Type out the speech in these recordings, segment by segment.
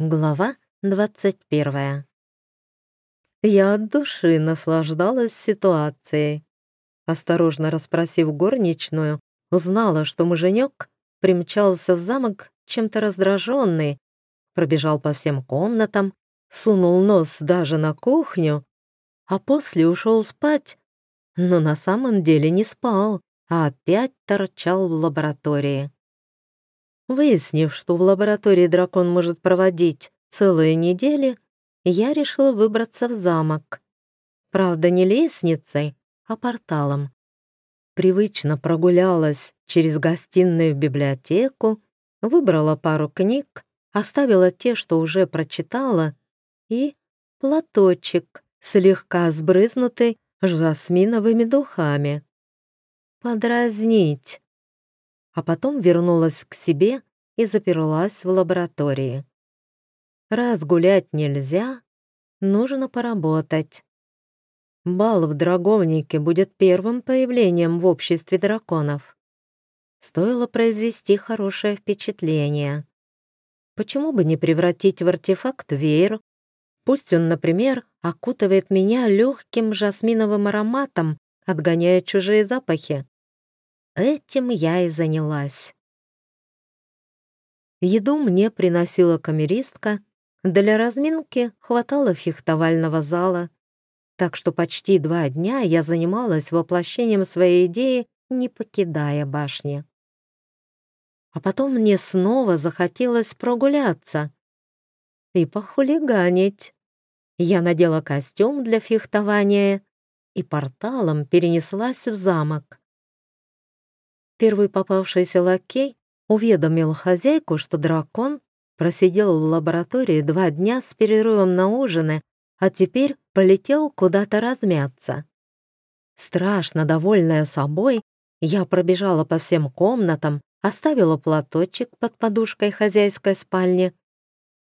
Глава двадцать первая. Я от души наслаждалась ситуацией. Осторожно расспросив горничную, узнала, что муженек примчался в замок чем-то раздраженный, пробежал по всем комнатам, сунул нос даже на кухню, а после ушел спать, но на самом деле не спал, а опять торчал в лаборатории. Выяснив, что в лаборатории дракон может проводить целые недели, я решила выбраться в замок. Правда, не лестницей, а порталом. Привычно прогулялась через гостиную в библиотеку, выбрала пару книг, оставила те, что уже прочитала, и платочек, слегка сбрызнутый жасминовыми духами. Подразнить а потом вернулась к себе и заперлась в лаборатории. Раз гулять нельзя, нужно поработать. Бал в Драговнике будет первым появлением в обществе драконов. Стоило произвести хорошее впечатление. Почему бы не превратить в артефакт веер? Пусть он, например, окутывает меня легким жасминовым ароматом, отгоняя чужие запахи. Этим я и занялась. Еду мне приносила камеристка, для разминки хватало фехтовального зала, так что почти два дня я занималась воплощением своей идеи, не покидая башни. А потом мне снова захотелось прогуляться и похулиганить. Я надела костюм для фехтования и порталом перенеслась в замок. Первый попавшийся лакей уведомил хозяйку, что дракон просидел в лаборатории два дня с перерывом на ужины, а теперь полетел куда-то размяться. Страшно довольная собой, я пробежала по всем комнатам, оставила платочек под подушкой хозяйской спальни.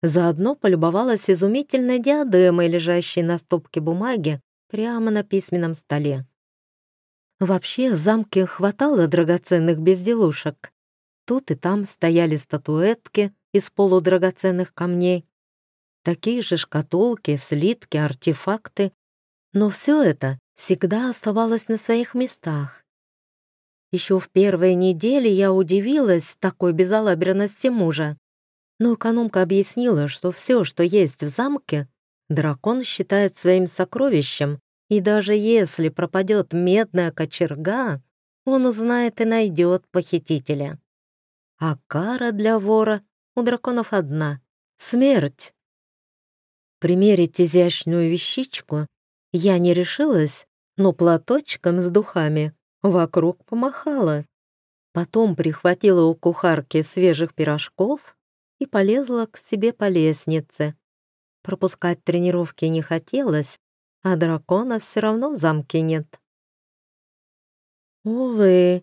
Заодно полюбовалась изумительной диадемой, лежащей на стопке бумаги прямо на письменном столе. Вообще в замке хватало драгоценных безделушек. Тут и там стояли статуэтки из полудрагоценных камней, такие же шкатулки, слитки, артефакты. Но все это всегда оставалось на своих местах. Еще в первые недели я удивилась такой безалаберности мужа. Но экономка объяснила, что все, что есть в замке, дракон считает своим сокровищем и даже если пропадет медная кочерга, он узнает и найдет похитителя. А кара для вора у драконов одна — смерть. Примерить изящную вещичку я не решилась, но платочком с духами вокруг помахала. Потом прихватила у кухарки свежих пирожков и полезла к себе по лестнице. Пропускать тренировки не хотелось, а дракона все равно в замке нет. Увы,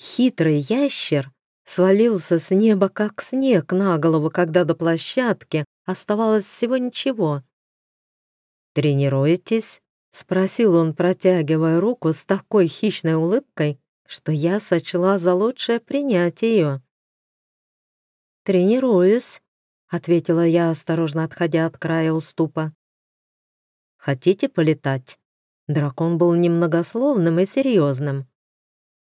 хитрый ящер свалился с неба, как снег на голову, когда до площадки оставалось всего ничего. «Тренируетесь?» — спросил он, протягивая руку с такой хищной улыбкой, что я сочла за лучшее принять ее. «Тренируюсь», — ответила я, осторожно отходя от края уступа. Хотите полетать?» Дракон был немногословным и серьезным.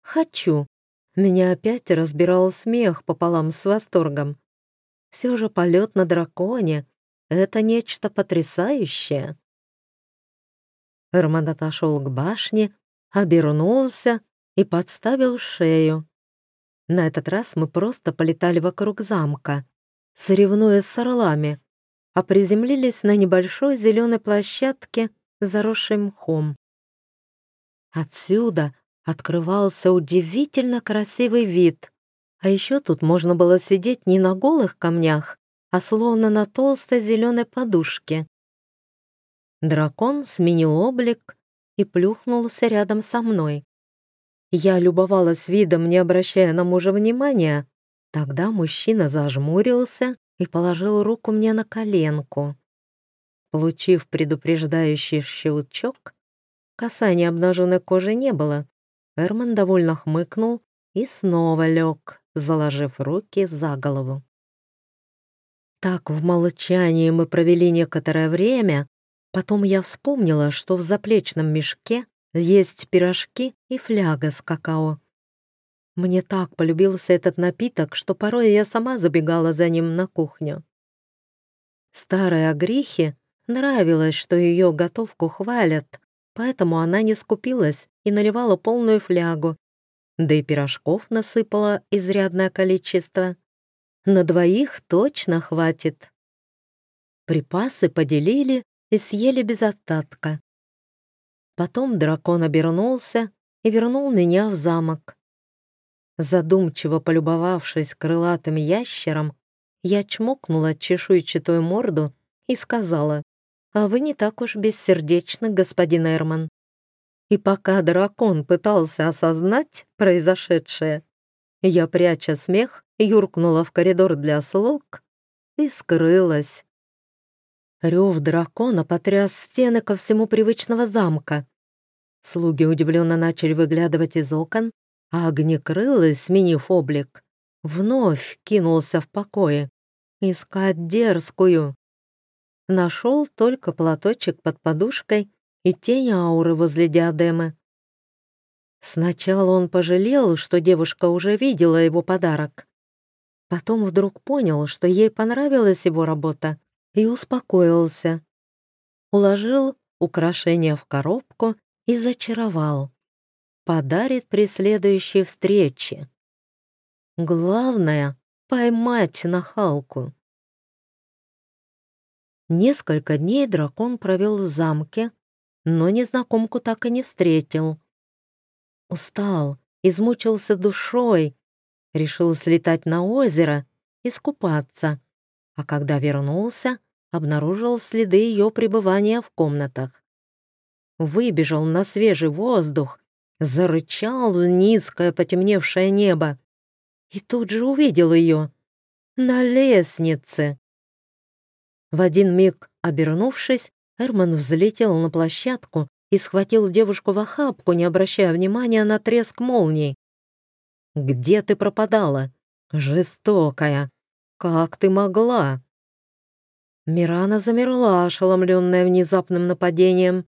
«Хочу». Меня опять разбирал смех пополам с восторгом. Все же полет на драконе — это нечто потрясающее. Эрман отошел к башне, обернулся и подставил шею. На этот раз мы просто полетали вокруг замка, соревнуясь с орлами а приземлились на небольшой зеленой площадке, заросшей мхом. Отсюда открывался удивительно красивый вид, а еще тут можно было сидеть не на голых камнях, а словно на толстой зеленой подушке. Дракон сменил облик и плюхнулся рядом со мной. Я любовалась видом, не обращая на мужа внимания. Тогда мужчина зажмурился и положил руку мне на коленку. Получив предупреждающий щелчок, касания обнаженной кожи не было. Эрман довольно хмыкнул и снова лег, заложив руки за голову. Так в молчании мы провели некоторое время, потом я вспомнила, что в заплечном мешке есть пирожки и фляга с какао. Мне так полюбился этот напиток, что порой я сама забегала за ним на кухню. Старой Агрихе нравилось, что ее готовку хвалят, поэтому она не скупилась и наливала полную флягу, да и пирожков насыпала изрядное количество. На двоих точно хватит. Припасы поделили и съели без остатка. Потом дракон обернулся и вернул меня в замок. Задумчиво полюбовавшись крылатым ящером, я чмокнула чешуйчатую морду и сказала, «А вы не так уж бессердечны, господин Эрман». И пока дракон пытался осознать произошедшее, я, пряча смех, юркнула в коридор для слуг и скрылась. Рев дракона потряс стены ко всему привычного замка. Слуги удивленно начали выглядывать из окон, а огнекрылый, сменив облик, вновь кинулся в покое. Искать дерзкую. Нашел только платочек под подушкой и тень ауры возле диадемы. Сначала он пожалел, что девушка уже видела его подарок. Потом вдруг понял, что ей понравилась его работа, и успокоился. Уложил украшение в коробку и зачаровал. Подарит при следующей встрече. Главное — поймать нахалку. Несколько дней дракон провел в замке, но незнакомку так и не встретил. Устал, измучился душой, решил слетать на озеро, искупаться, а когда вернулся, обнаружил следы ее пребывания в комнатах. Выбежал на свежий воздух, зарычал в низкое потемневшее небо и тут же увидел ее на лестнице. В один миг, обернувшись, Эрман взлетел на площадку и схватил девушку в охапку, не обращая внимания на треск молний. «Где ты пропадала? Жестокая! Как ты могла?» Мирана замерла, ошеломленная внезапным нападением.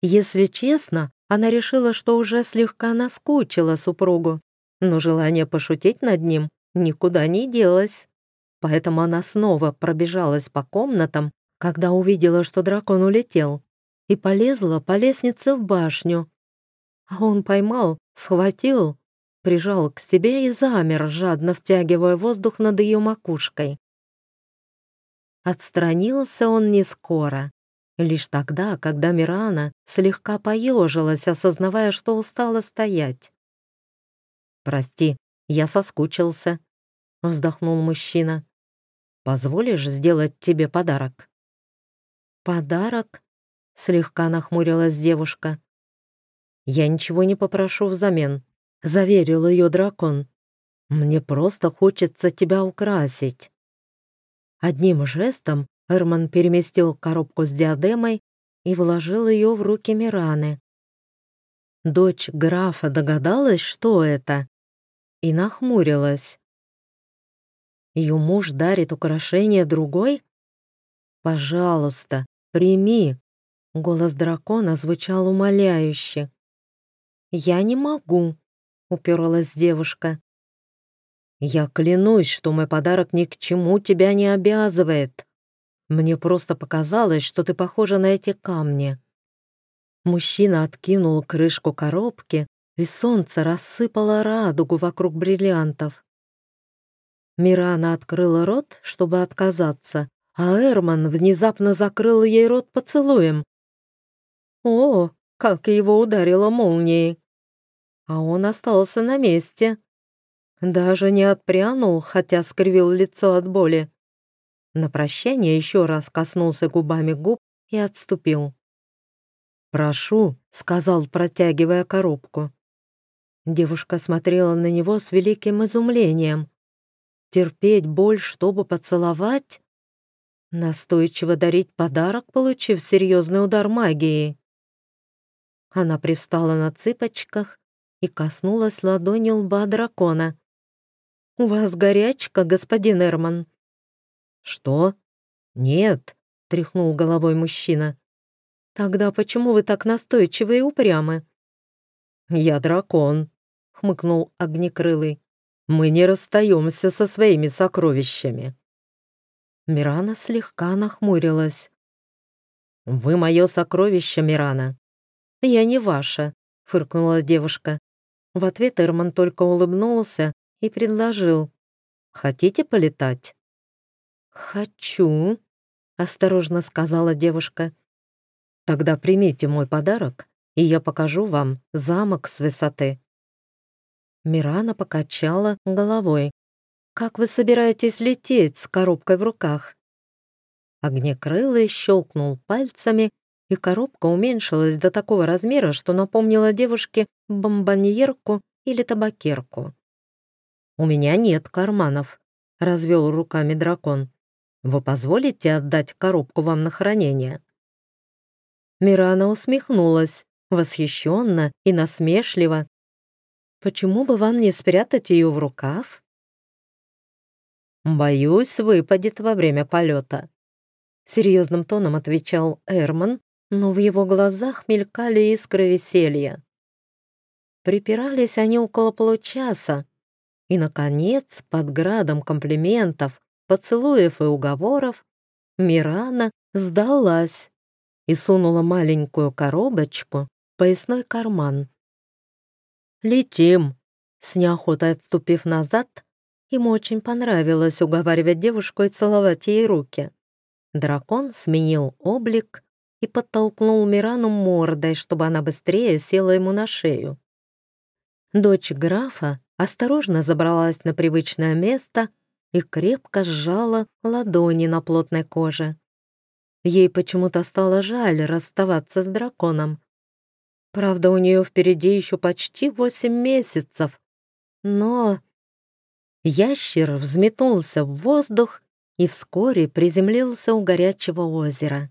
Если честно, она решила, что уже слегка наскучила супругу, но желание пошутить над ним никуда не делось. Поэтому она снова пробежалась по комнатам, когда увидела, что дракон улетел, и полезла по лестнице в башню. А он поймал, схватил, прижал к себе и замер, жадно втягивая воздух над ее макушкой. Отстранился он не скоро, лишь тогда, когда Мирана слегка поежилась, осознавая, что устала стоять. «Прости, я соскучился», — вздохнул мужчина. «Позволишь сделать тебе подарок?» «Подарок?» — слегка нахмурилась девушка. «Я ничего не попрошу взамен», — заверил ее дракон. «Мне просто хочется тебя украсить». Одним жестом Эрман переместил коробку с диадемой и вложил ее в руки Мираны. Дочь графа догадалась, что это, и нахмурилась. Ее муж дарит украшение другой? Пожалуйста, прими. Голос дракона звучал умоляюще. Я не могу, уперлась девушка. «Я клянусь, что мой подарок ни к чему тебя не обязывает. Мне просто показалось, что ты похожа на эти камни». Мужчина откинул крышку коробки, и солнце рассыпало радугу вокруг бриллиантов. Мирана открыла рот, чтобы отказаться, а Эрман внезапно закрыл ей рот поцелуем. О, как его ударило молнией! А он остался на месте, даже не отпрянул, хотя скривил лицо от боли. На прощание еще раз коснулся губами губ и отступил. «Прошу», — сказал, протягивая коробку. Девушка смотрела на него с великим изумлением. Терпеть боль, чтобы поцеловать? Настойчиво дарить подарок, получив серьезный удар магии. Она привстала на цыпочках и коснулась ладонью лба дракона. «У вас горячка, господин Эрман?» «Что? Нет», — тряхнул головой мужчина. «Тогда почему вы так настойчивы и упрямы?» «Я дракон», — хмыкнул Огнекрылый. «Мы не расстаемся со своими сокровищами». Мирана слегка нахмурилась. «Вы мое сокровище, Мирана». «Я не ваша», — фыркнула девушка. В ответ Эрман только улыбнулся и предложил. «Хотите полетать?» «Хочу», — осторожно сказала девушка. «Тогда примите мой подарок, и я покажу вам замок с высоты». Мирана покачала головой. «Как вы собираетесь лететь с коробкой в руках?» Огнекрылый щелкнул пальцами, и коробка уменьшилась до такого размера, что напомнила девушке бомбоньерку или табакерку. «У меня нет карманов», — развел руками дракон. Вы позволите отдать коробку вам на хранение?» Мирана усмехнулась, восхищенно и насмешливо. «Почему бы вам не спрятать ее в рукав?» «Боюсь, выпадет во время полета», — серьезным тоном отвечал Эрман, но в его глазах мелькали искры веселья. Припирались они около получаса, и, наконец, под градом комплиментов поцелуев и уговоров, Мирана сдалась и сунула маленькую коробочку в поясной карман. «Летим!» С неохотой отступив назад, ему очень понравилось уговаривать девушку и целовать ей руки. Дракон сменил облик и подтолкнул Мирану мордой, чтобы она быстрее села ему на шею. Дочь графа осторожно забралась на привычное место — и крепко сжала ладони на плотной коже. Ей почему-то стало жаль расставаться с драконом. Правда, у нее впереди еще почти восемь месяцев. Но... Ящер взметнулся в воздух и вскоре приземлился у горячего озера.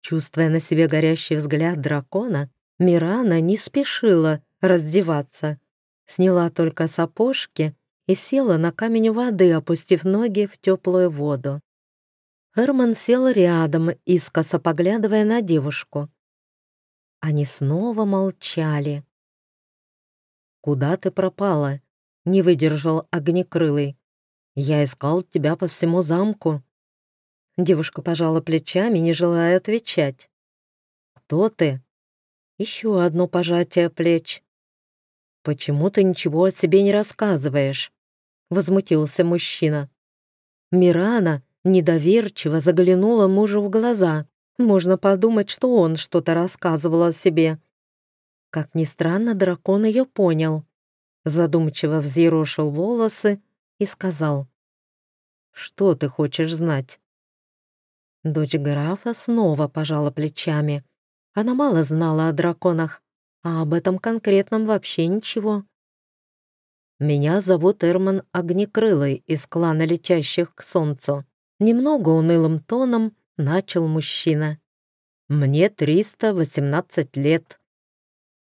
Чувствуя на себе горящий взгляд дракона, Мирана не спешила раздеваться. Сняла только сапожки и села на камень воды, опустив ноги в теплую воду. Herman сел рядом, искоса поглядывая на девушку. Они снова молчали. «Куда ты пропала?» — не выдержал огнекрылый. «Я искал тебя по всему замку». Девушка пожала плечами, не желая отвечать. «Кто ты?» Еще одно пожатие плеч. «Почему ты ничего о себе не рассказываешь?» — возмутился мужчина. Мирана недоверчиво заглянула мужу в глаза. Можно подумать, что он что-то рассказывал о себе. Как ни странно, дракон ее понял. Задумчиво взъерошил волосы и сказал. «Что ты хочешь знать?» Дочь графа снова пожала плечами. Она мало знала о драконах, а об этом конкретном вообще ничего. «Меня зовут Эрман Огнекрылый из клана летящих к солнцу». Немного унылым тоном начал мужчина. «Мне 318 лет».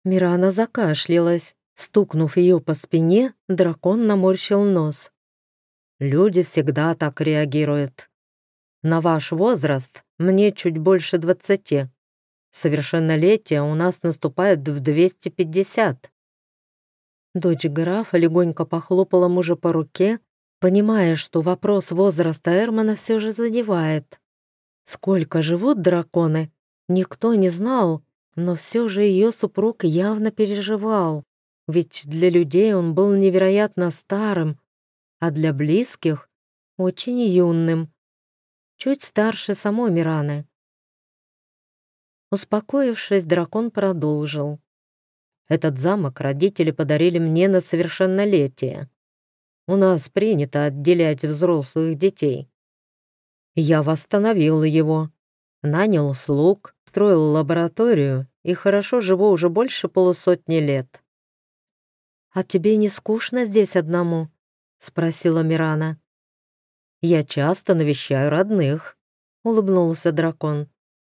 Мирана закашлялась. Стукнув ее по спине, дракон наморщил нос. «Люди всегда так реагируют. На ваш возраст мне чуть больше двадцати. Совершеннолетие у нас наступает в 250. Дочь графа легонько похлопала мужа по руке, понимая, что вопрос возраста Эрмана все же задевает. Сколько живут драконы, никто не знал, но все же ее супруг явно переживал, ведь для людей он был невероятно старым, а для близких — очень юным, чуть старше самой Мираны. Успокоившись, дракон продолжил. Этот замок родители подарили мне на совершеннолетие. У нас принято отделять взрослых детей. Я восстановил его, нанял слуг, строил лабораторию и хорошо живу уже больше полусотни лет. «А тебе не скучно здесь одному?» — спросила Мирана. «Я часто навещаю родных», — улыбнулся дракон.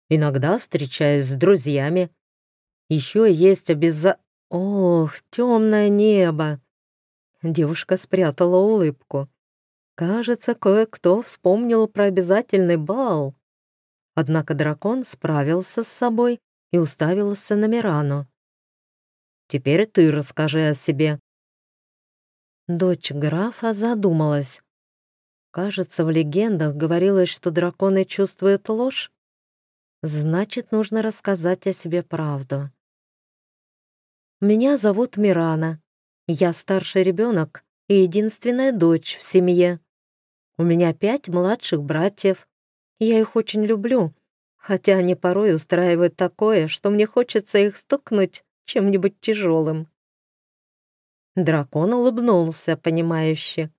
«Иногда встречаюсь с друзьями, еще есть обяза... Ох, темное небо!» Девушка спрятала улыбку. Кажется, кое-кто вспомнил про обязательный бал. Однако дракон справился с собой и уставился на Мирану. «Теперь ты расскажи о себе». Дочь графа задумалась. Кажется, в легендах говорилось, что драконы чувствуют ложь. Значит, нужно рассказать о себе правду. Меня зовут Мирана. Я старший ребенок и единственная дочь в семье. У меня пять младших братьев. Я их очень люблю, хотя они порой устраивают такое, что мне хочется их стукнуть чем-нибудь тяжелым. Дракон улыбнулся, понимающе.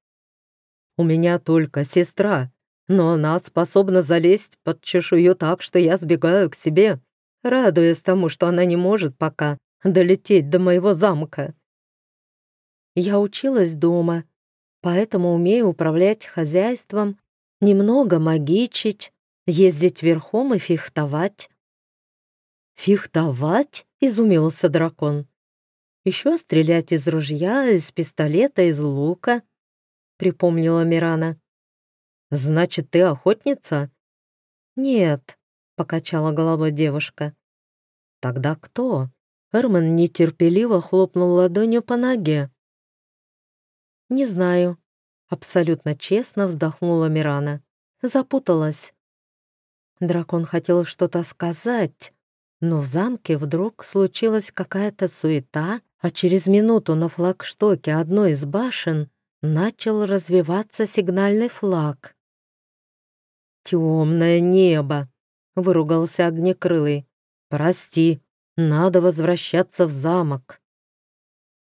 «У меня только сестра, но она способна залезть под чешую так, что я сбегаю к себе, радуясь тому, что она не может пока долететь до моего замка. Я училась дома, поэтому умею управлять хозяйством, немного магичить, ездить верхом и фехтовать. «Фехтовать?» — изумился дракон. «Еще стрелять из ружья, из пистолета, из лука», — припомнила Мирана. «Значит, ты охотница?» «Нет», — покачала головой девушка. «Тогда кто?» Эрман нетерпеливо хлопнул ладонью по ноге. «Не знаю», — абсолютно честно вздохнула Мирана. Запуталась. Дракон хотел что-то сказать, но в замке вдруг случилась какая-то суета, а через минуту на флагштоке одной из башен начал развиваться сигнальный флаг. «Темное небо!» — выругался Огнекрылый. «Прости, надо возвращаться в замок».